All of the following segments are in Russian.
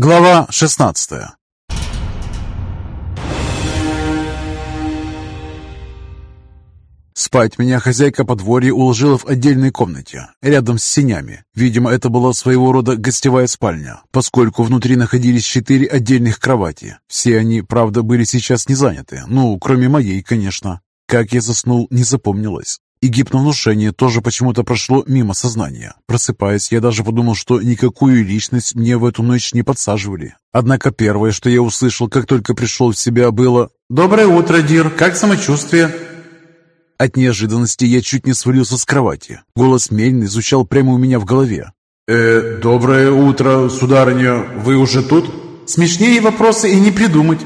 Глава 16 Спать меня хозяйка подворья уложила в отдельной комнате, рядом с сенями. Видимо, это была своего рода гостевая спальня, поскольку внутри находились четыре отдельных кровати. Все они, правда, были сейчас не заняты, ну, кроме моей, конечно. Как я заснул, не запомнилось. И гипновнушение тоже почему-то прошло мимо сознания. Просыпаясь, я даже подумал, что никакую личность мне в эту ночь не подсаживали. Однако первое, что я услышал, как только пришел в себя, было «Доброе утро, Дир, как самочувствие?» От неожиданности я чуть не свалился с кровати. Голос Мельный звучал прямо у меня в голове. «Э, доброе утро, сударыня, вы уже тут?» «Смешнее вопросы и не придумать».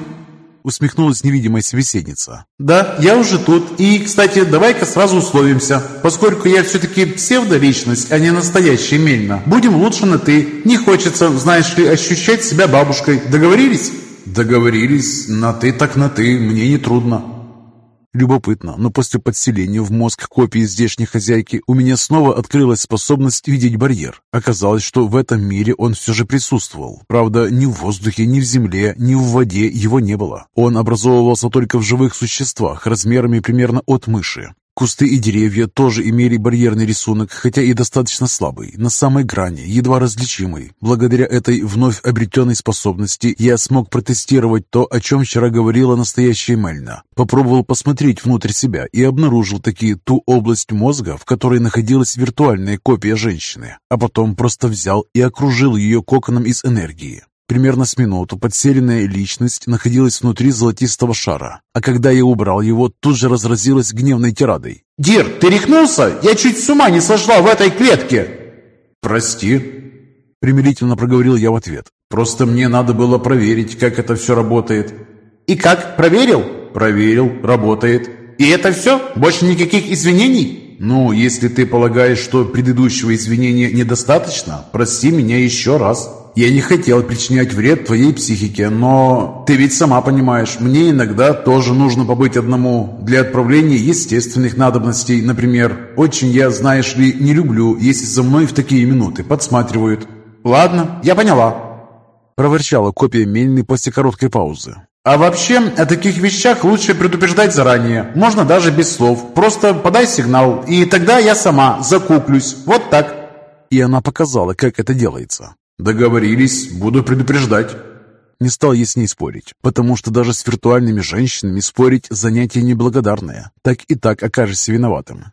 Усмехнулась невидимая собеседница. «Да, я уже тут. И, кстати, давай-ка сразу условимся. Поскольку я все-таки псевдоличность, а не настоящая Мельна, будем лучше на «ты». Не хочется, знаешь ли, ощущать себя бабушкой. Договорились?» «Договорились. На «ты» так на «ты». Мне не трудно». Любопытно, но после подселения в мозг копии здешней хозяйки у меня снова открылась способность видеть барьер. Оказалось, что в этом мире он все же присутствовал. Правда, ни в воздухе, ни в земле, ни в воде его не было. Он образовывался только в живых существах размерами примерно от мыши. Кусты и деревья тоже имели барьерный рисунок, хотя и достаточно слабый, на самой грани, едва различимый. Благодаря этой вновь обретенной способности я смог протестировать то, о чем вчера говорила настоящая Мельна. Попробовал посмотреть внутрь себя и обнаружил таки ту область мозга, в которой находилась виртуальная копия женщины, а потом просто взял и окружил ее коконом из энергии. Примерно с минуту подселенная личность находилась внутри золотистого шара, а когда я убрал его, тут же разразилась гневной тирадой. «Дир, ты рехнулся? Я чуть с ума не сошла в этой клетке!» «Прости», — примирительно проговорил я в ответ. «Просто мне надо было проверить, как это все работает». «И как? Проверил?» «Проверил. Работает». «И это все? Больше никаких извинений?» «Ну, если ты полагаешь, что предыдущего извинения недостаточно, прости меня еще раз». Я не хотел причинять вред твоей психике, но ты ведь сама понимаешь, мне иногда тоже нужно побыть одному для отправления естественных надобностей, например. Очень я, знаешь ли, не люблю, если за мной в такие минуты подсматривают. Ладно, я поняла. Проворчала копия Мельны после короткой паузы. А вообще, о таких вещах лучше предупреждать заранее. Можно даже без слов. Просто подай сигнал, и тогда я сама закуклюсь. Вот так. И она показала, как это делается. «Договорились, буду предупреждать». Не стал я с ней спорить, потому что даже с виртуальными женщинами спорить занятие неблагодарное. Так и так окажешься виноватым.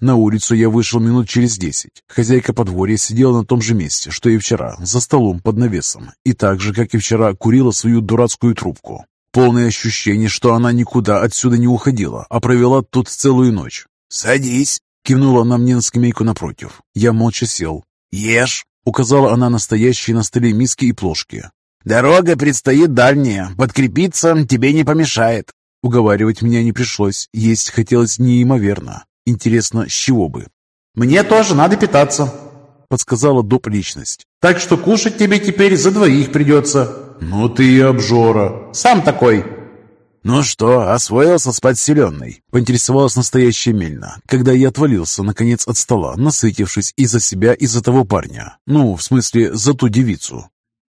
На улицу я вышел минут через десять. Хозяйка подворья сидела на том же месте, что и вчера, за столом под навесом, и так же, как и вчера, курила свою дурацкую трубку. Полное ощущение, что она никуда отсюда не уходила, а провела тут целую ночь. «Садись!» — кивнула она мне на скамейку напротив. Я молча сел. «Ешь!» Указала она настоящие на столе миски и плошки. «Дорога предстоит дальняя. Подкрепиться тебе не помешает». Уговаривать меня не пришлось. Есть хотелось неимоверно. Интересно, с чего бы? «Мне тоже надо питаться», — подсказала доп. личность. «Так что кушать тебе теперь за двоих придется». «Ну ты и обжора». «Сам такой». «Ну что, освоился с подселенной?» — поинтересовалась настоящая Мельна, когда я отвалился, наконец, от стола, насытившись и за себя, и за того парня. Ну, в смысле, за ту девицу.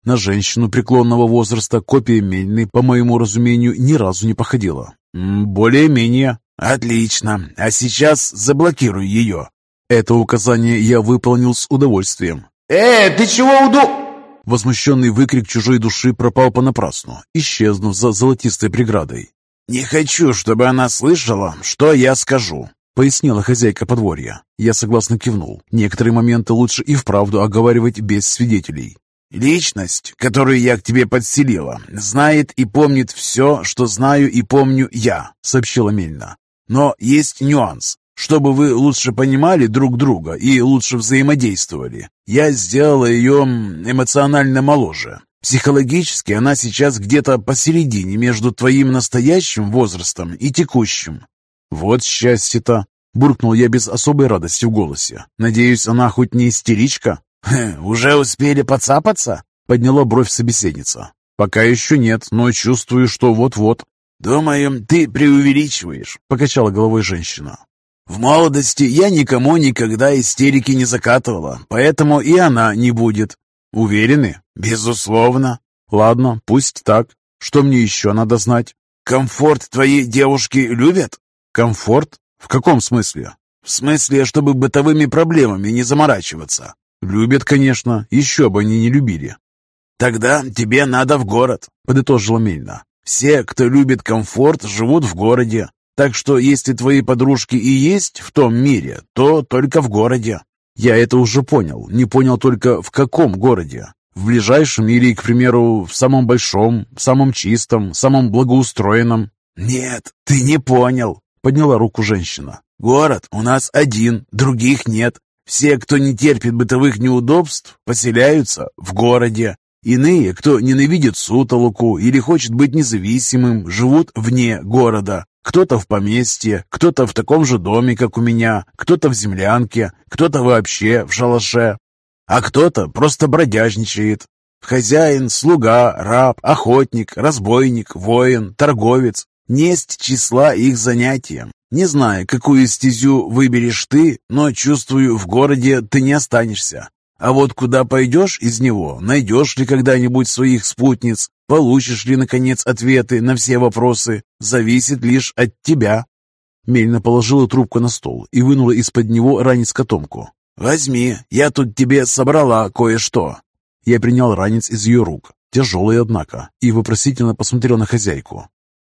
На женщину преклонного возраста копия Мельны, по моему разумению, ни разу не походила. Более-менее. «Отлично. А сейчас заблокируй ее». Это указание я выполнил с удовольствием. «Э, ты чего уду...» Возмущенный выкрик чужой души пропал понапрасну, исчезнув за золотистой преградой. «Не хочу, чтобы она слышала, что я скажу», — пояснила хозяйка подворья. Я согласно кивнул. Некоторые моменты лучше и вправду оговаривать без свидетелей. «Личность, которую я к тебе подселила, знает и помнит все, что знаю и помню я», — сообщила Мельна. «Но есть нюанс. Чтобы вы лучше понимали друг друга и лучше взаимодействовали, я сделала ее эмоционально моложе. Психологически она сейчас где-то посередине между твоим настоящим возрастом и текущим. Вот счастье-то, буркнул я без особой радости в голосе. Надеюсь, она хоть не истеричка? «Уже успели поцапаться?» — подняла бровь собеседница. «Пока еще нет, но чувствую, что вот-вот». «Думаю, ты преувеличиваешь», — покачала головой женщина. В молодости я никому никогда истерики не закатывала, поэтому и она не будет. Уверены? Безусловно. Ладно, пусть так. Что мне еще надо знать? Комфорт твои девушки любят? Комфорт? В каком смысле? В смысле, чтобы бытовыми проблемами не заморачиваться. Любят, конечно, еще бы они не любили. Тогда тебе надо в город, подытожила Мельна. Все, кто любит комфорт, живут в городе. Так что если твои подружки и есть в том мире, то только в городе. Я это уже понял. Не понял только в каком городе. В ближайшем или, к примеру, в самом большом, самом чистом, самом благоустроенном? Нет, ты не понял, подняла руку женщина. Город у нас один, других нет. Все, кто не терпит бытовых неудобств, поселяются в городе. Иные, кто ненавидит сутолоку или хочет быть независимым, живут вне города. Кто-то в поместье, кто-то в таком же доме, как у меня, кто-то в землянке, кто-то вообще в шалаше, а кто-то просто бродяжничает. Хозяин, слуга, раб, охотник, разбойник, воин, торговец. Несть числа их занятия. Не знаю, какую стезю выберешь ты, но чувствую, в городе ты не останешься. А вот куда пойдешь из него, найдешь ли когда-нибудь своих спутниц, получишь ли, наконец, ответы на все вопросы, зависит лишь от тебя. Мельна положила трубку на стол и вынула из-под него ранец-котомку. «Возьми, я тут тебе собрала кое-что». Я принял ранец из ее рук, тяжелый, однако, и вопросительно посмотрел на хозяйку.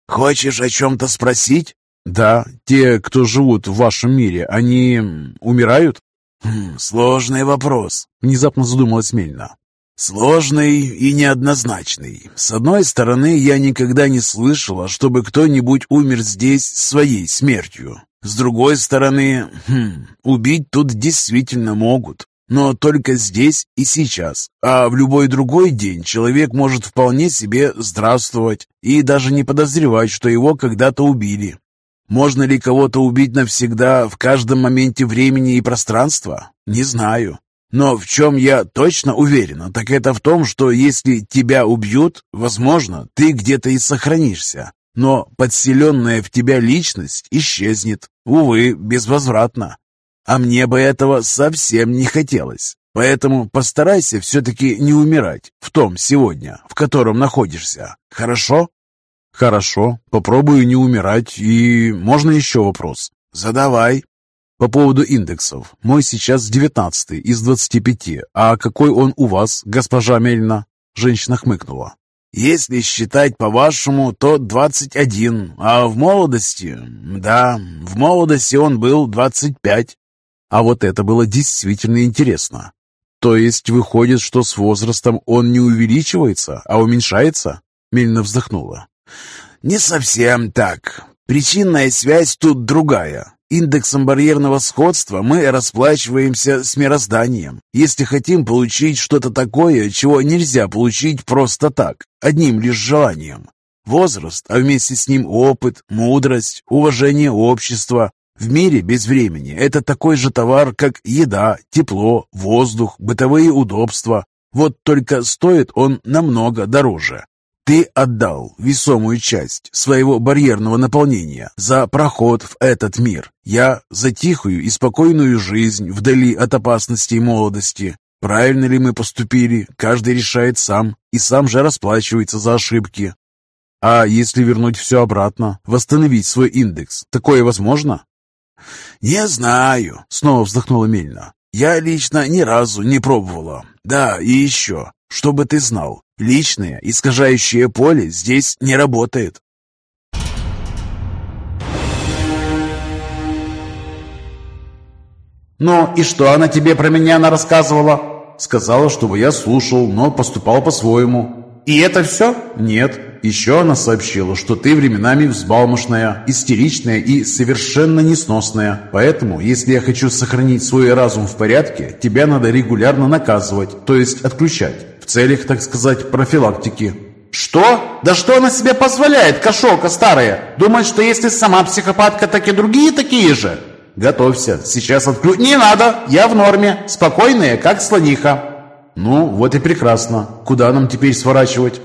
«Хочешь о чем-то спросить?» «Да, те, кто живут в вашем мире, они умирают?» Хм, «Сложный вопрос», — внезапно задумалась Мельна. «Сложный и неоднозначный. С одной стороны, я никогда не слышала, чтобы кто-нибудь умер здесь своей смертью. С другой стороны, хм, убить тут действительно могут, но только здесь и сейчас. А в любой другой день человек может вполне себе здравствовать и даже не подозревать, что его когда-то убили. Можно ли кого-то убить навсегда в каждом моменте времени и пространства? Не знаю. Но в чем я точно уверена, так это в том, что если тебя убьют, возможно, ты где-то и сохранишься. Но подселенная в тебя личность исчезнет, увы, безвозвратно. А мне бы этого совсем не хотелось. Поэтому постарайся все-таки не умирать в том сегодня, в котором находишься. Хорошо? Хорошо, попробую не умирать. И можно еще вопрос? Задавай. По поводу индексов. Мой сейчас 19 из 25. А какой он у вас, госпожа Мельна? Женщина хмыкнула. Если считать по-вашему, то 21, а в молодости, да, в молодости он был 25. А вот это было действительно интересно. То есть выходит, что с возрастом он не увеличивается, а уменьшается? Мельна вздохнула. Не совсем так. Причинная связь тут другая. Индексом барьерного сходства мы расплачиваемся с мирозданием, если хотим получить что-то такое, чего нельзя получить просто так, одним лишь желанием. Возраст, а вместе с ним опыт, мудрость, уважение общества. В мире без времени это такой же товар, как еда, тепло, воздух, бытовые удобства. Вот только стоит он намного дороже. Ты отдал весомую часть своего барьерного наполнения за проход в этот мир. Я за тихую и спокойную жизнь вдали от опасностей молодости. Правильно ли мы поступили, каждый решает сам и сам же расплачивается за ошибки. А если вернуть все обратно, восстановить свой индекс, такое возможно? «Не знаю», — снова вздохнула Мельна. «Я лично ни разу не пробовала. Да, и еще, чтобы ты знал, Личное, искажающее поле здесь не работает. «Ну и что она тебе про меня рассказывала?» «Сказала, чтобы я слушал, но поступал по-своему». «И это все?» «Нет. Еще она сообщила, что ты временами взбалмошная, истеричная и совершенно несносная. Поэтому, если я хочу сохранить свой разум в порядке, тебя надо регулярно наказывать, то есть отключать целях, так сказать, профилактики. «Что? Да что она себе позволяет, кошелка старая? Думает, что если сама психопатка, так и другие такие же?» «Готовься, сейчас отклю...» «Не надо, я в норме, спокойная, как слониха». «Ну, вот и прекрасно. Куда нам теперь сворачивать?»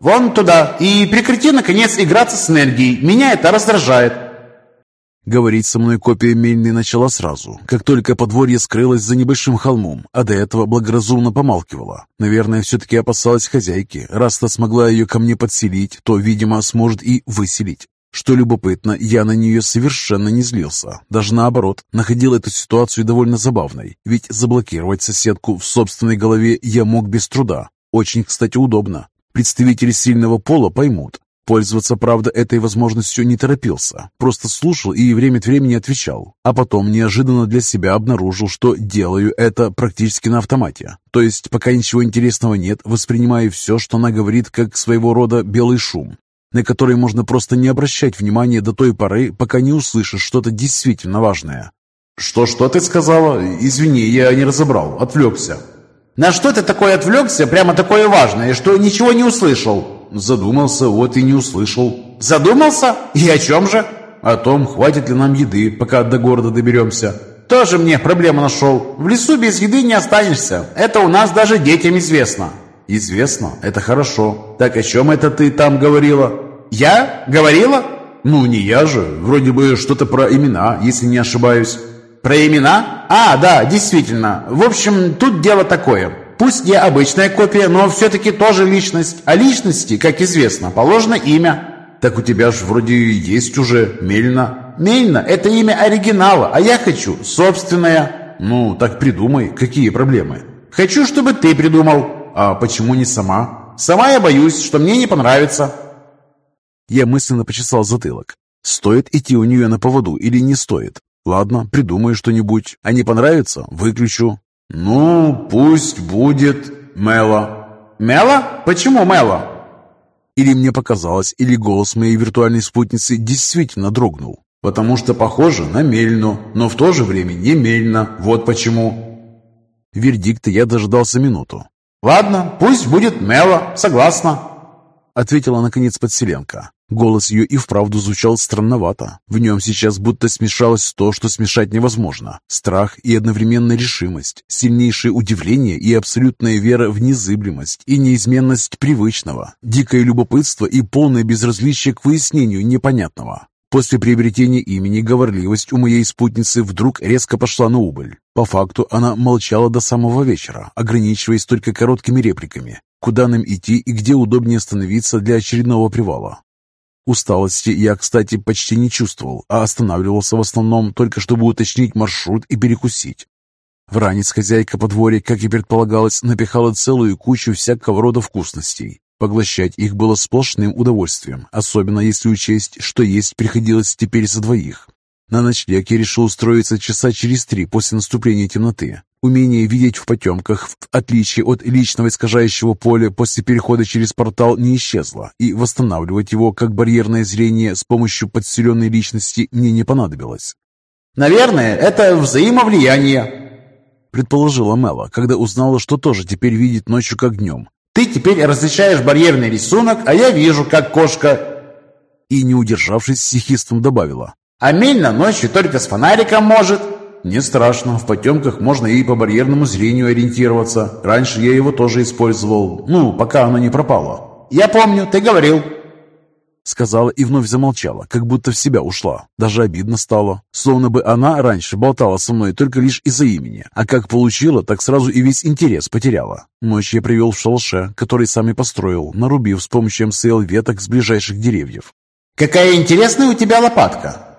«Вон туда, и прекрати, наконец, играться с энергией. Меня это раздражает». Говорить со мной копия Мельны начала сразу, как только подворье скрылось за небольшим холмом, а до этого благоразумно помалкивала. Наверное, все-таки опасалась хозяйки. Раз-то смогла ее ко мне подселить, то, видимо, сможет и выселить. Что любопытно, я на нее совершенно не злился. Даже наоборот, находил эту ситуацию довольно забавной. Ведь заблокировать соседку в собственной голове я мог без труда. Очень, кстати, удобно. Представители сильного пола поймут. Пользоваться, правда, этой возможностью не торопился. Просто слушал и время от времени отвечал. А потом неожиданно для себя обнаружил, что делаю это практически на автомате. То есть, пока ничего интересного нет, воспринимаю все, что она говорит, как своего рода белый шум на который можно просто не обращать внимания до той поры, пока не услышишь что-то действительно важное. «Что-что ты сказала? Извини, я не разобрал, отвлекся». «На что ты такой отвлекся, прямо такое важное, что ничего не услышал?» «Задумался, вот и не услышал». «Задумался? И о чем же?» «О том, хватит ли нам еды, пока до города доберемся». «Тоже мне проблему нашел. В лесу без еды не останешься. Это у нас даже детям известно». «Известно. Это хорошо. Так о чем это ты там говорила?» «Я? Говорила?» «Ну, не я же. Вроде бы что-то про имена, если не ошибаюсь». «Про имена? А, да, действительно. В общем, тут дело такое. Пусть я обычная копия, но все-таки тоже личность. А личности, как известно, положено имя». «Так у тебя же вроде есть уже Мельна». «Мельна – это имя оригинала, а я хочу собственное». «Ну, так придумай, какие проблемы?» «Хочу, чтобы ты придумал». А почему не сама? Сама я боюсь, что мне не понравится. Я мысленно почесал затылок. Стоит идти у нее на поводу или не стоит? Ладно, придумаю что-нибудь. А не понравится? Выключу. Ну, пусть будет Мела. Мела? Почему Мела? Или мне показалось, или голос моей виртуальной спутницы действительно дрогнул. Потому что похоже на Мельну, но в то же время не Мельна. Вот почему. Вердикта я дождался минуту. «Ладно, пусть будет Мела, согласна», — ответила наконец подселенка. Голос ее и вправду звучал странновато. В нем сейчас будто смешалось то, что смешать невозможно. Страх и одновременно решимость, сильнейшее удивление и абсолютная вера в незыблемость и неизменность привычного, дикое любопытство и полное безразличие к выяснению непонятного. После приобретения имени говорливость у моей спутницы вдруг резко пошла на убыль. По факту она молчала до самого вечера, ограничиваясь только короткими репликами. Куда нам идти и где удобнее остановиться для очередного привала? Усталости я, кстати, почти не чувствовал, а останавливался в основном только чтобы уточнить маршрут и перекусить. В ранец хозяйка подворья, как и предполагалось, напихала целую кучу всякого рода вкусностей. Поглощать их было сплошным удовольствием, особенно если учесть, что есть приходилось теперь за двоих. На ночлег я решил устроиться часа через три после наступления темноты. Умение видеть в потемках, в отличие от личного искажающего поля после перехода через портал, не исчезло, и восстанавливать его как барьерное зрение с помощью подселенной личности мне не понадобилось. «Наверное, это взаимовлияние», предположила Мела, когда узнала, что тоже теперь видит ночью как днем. Ты теперь различаешь барьерный рисунок, а я вижу, как кошка...» И, не удержавшись, с сихистом добавила. «А Мельна ночью только с фонариком может». «Не страшно, в потемках можно и по барьерному зрению ориентироваться. Раньше я его тоже использовал, ну, пока оно не пропало». «Я помню, ты говорил». Сказала и вновь замолчала, как будто в себя ушла. Даже обидно стало. Словно бы она раньше болтала со мной только лишь из-за имени, а как получила, так сразу и весь интерес потеряла. Ночь я провел в шалаше, который сам и построил, нарубив с помощью МСЛ веток с ближайших деревьев. «Какая интересная у тебя лопатка!»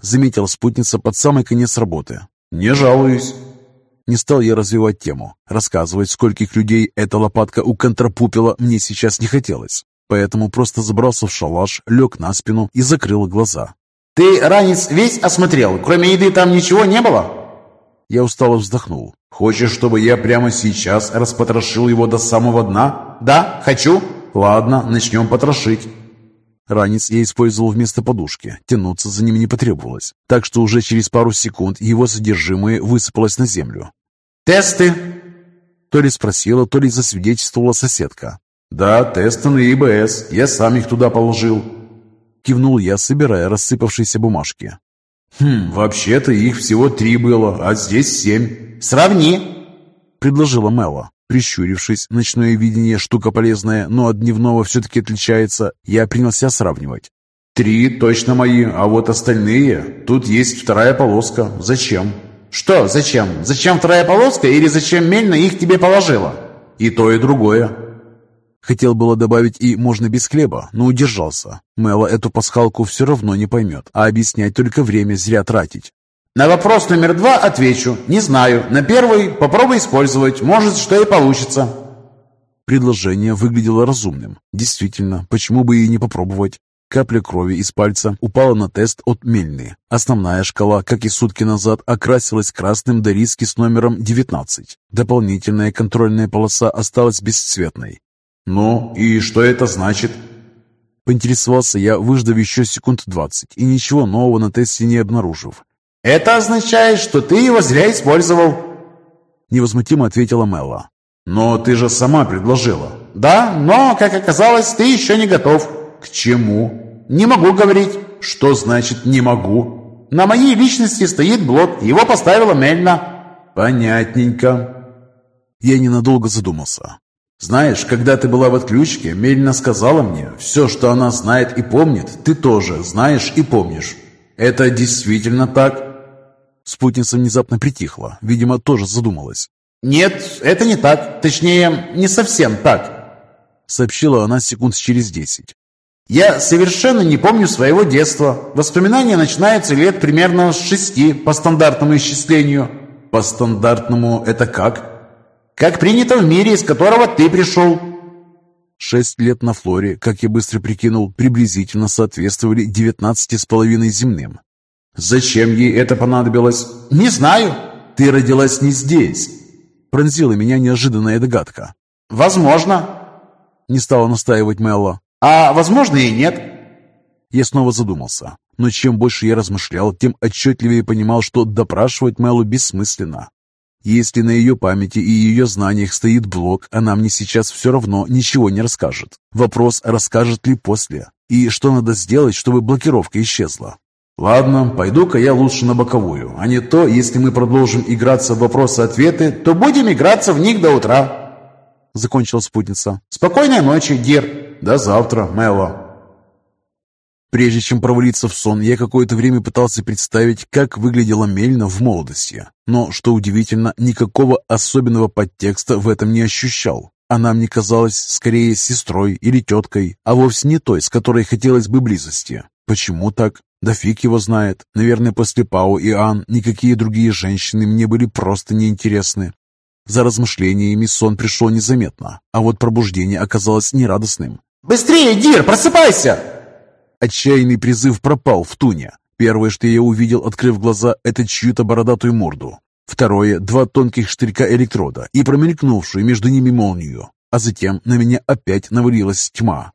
Заметила спутница под самый конец работы. «Не жалуюсь». Не стал я развивать тему. Рассказывать, скольких людей эта лопатка у контрапупила, мне сейчас не хотелось поэтому просто забрался в шалаш, лег на спину и закрыл глаза. «Ты ранец весь осмотрел? Кроме еды там ничего не было?» Я устало вздохнул. «Хочешь, чтобы я прямо сейчас распотрошил его до самого дна?» «Да, хочу». «Ладно, начнем потрошить». Ранец я использовал вместо подушки, тянуться за ним не потребовалось, так что уже через пару секунд его содержимое высыпалось на землю. «Тесты?» То ли спросила, то ли засвидетельствовала соседка. «Да, тесты на ИБС. Я сам их туда положил». Кивнул я, собирая рассыпавшиеся бумажки. «Хм, вообще-то их всего три было, а здесь семь». «Сравни», — предложила Мэла. Прищурившись, ночное видение штука полезная, но от дневного все-таки отличается, я принялся сравнивать. Три точно мои, а вот остальные... Тут есть вторая полоска. Зачем? Что зачем? Зачем вторая полоска или зачем Мельна их тебе положила? И то, и другое. Хотел было добавить и «можно без хлеба», но удержался. Мэла эту пасхалку все равно не поймет, а объяснять только время зря тратить. На вопрос номер два отвечу. Не знаю. На первый попробуй использовать. Может, что и получится. Предложение выглядело разумным. Действительно, почему бы и не попробовать? Капля крови из пальца упала на тест от Мельны. Основная шкала, как и сутки назад, окрасилась красным до риски с номером 19. Дополнительная контрольная полоса осталась бесцветной. «Ну, и что это значит?» Поинтересовался я, выждав еще секунд двадцать, и ничего нового на тесте не обнаружив. «Это означает, что ты его зря использовал!» Невозмутимо ответила Мелла. «Но ты же сама предложила!» «Да, но, как оказалось, ты еще не готов!» «К чему?» «Не могу говорить!» «Что значит «не могу»?» «На моей личности стоит блок, его поставила Мельна!» «Понятненько!» Я ненадолго задумался. Знаешь, когда ты была в отключке, Мельна сказала мне, все, что она знает и помнит, ты тоже знаешь и помнишь. Это действительно так? Спутница внезапно притихла, видимо, тоже задумалась. «Нет, это не так. Точнее, не совсем так», — сообщила она секунд через десять. «Я совершенно не помню своего детства. Воспоминания начинаются лет примерно с шести по стандартному исчислению». «По стандартному это как?» как принято в мире, из которого ты пришел». Шесть лет на Флоре, как я быстро прикинул, приблизительно соответствовали девятнадцати с половиной земным. «Зачем ей это понадобилось?» «Не знаю». «Ты родилась не здесь». Пронзила меня неожиданная догадка. «Возможно». Не стала настаивать Мелло. «А возможно и нет». Я снова задумался. Но чем больше я размышлял, тем отчетливее понимал, что допрашивать Меллу бессмысленно. Если на ее памяти и ее знаниях стоит блок, она мне сейчас все равно ничего не расскажет. Вопрос, расскажет ли после. И что надо сделать, чтобы блокировка исчезла. Ладно, пойду-ка я лучше на боковую. А не то, если мы продолжим играться в вопросы-ответы, то будем играться в них до утра. Закончила спутница. Спокойной ночи, Дир. До завтра, Мело. Прежде чем провалиться в сон, я какое-то время пытался представить, как выглядела Мельна в молодости. Но, что удивительно, никакого особенного подтекста в этом не ощущал. Она мне казалась скорее сестрой или теткой, а вовсе не той, с которой хотелось бы близости. Почему так? Да фиг его знает. Наверное, после Пау и Ан никакие другие женщины мне были просто неинтересны. За размышлениями сон пришел незаметно, а вот пробуждение оказалось нерадостным. «Быстрее, Дир, просыпайся!» Отчаянный призыв пропал в туне. Первое, что я увидел, открыв глаза, это чью-то бородатую морду. Второе – два тонких штырька электрода и промелькнувшую между ними молнию. А затем на меня опять навалилась тьма.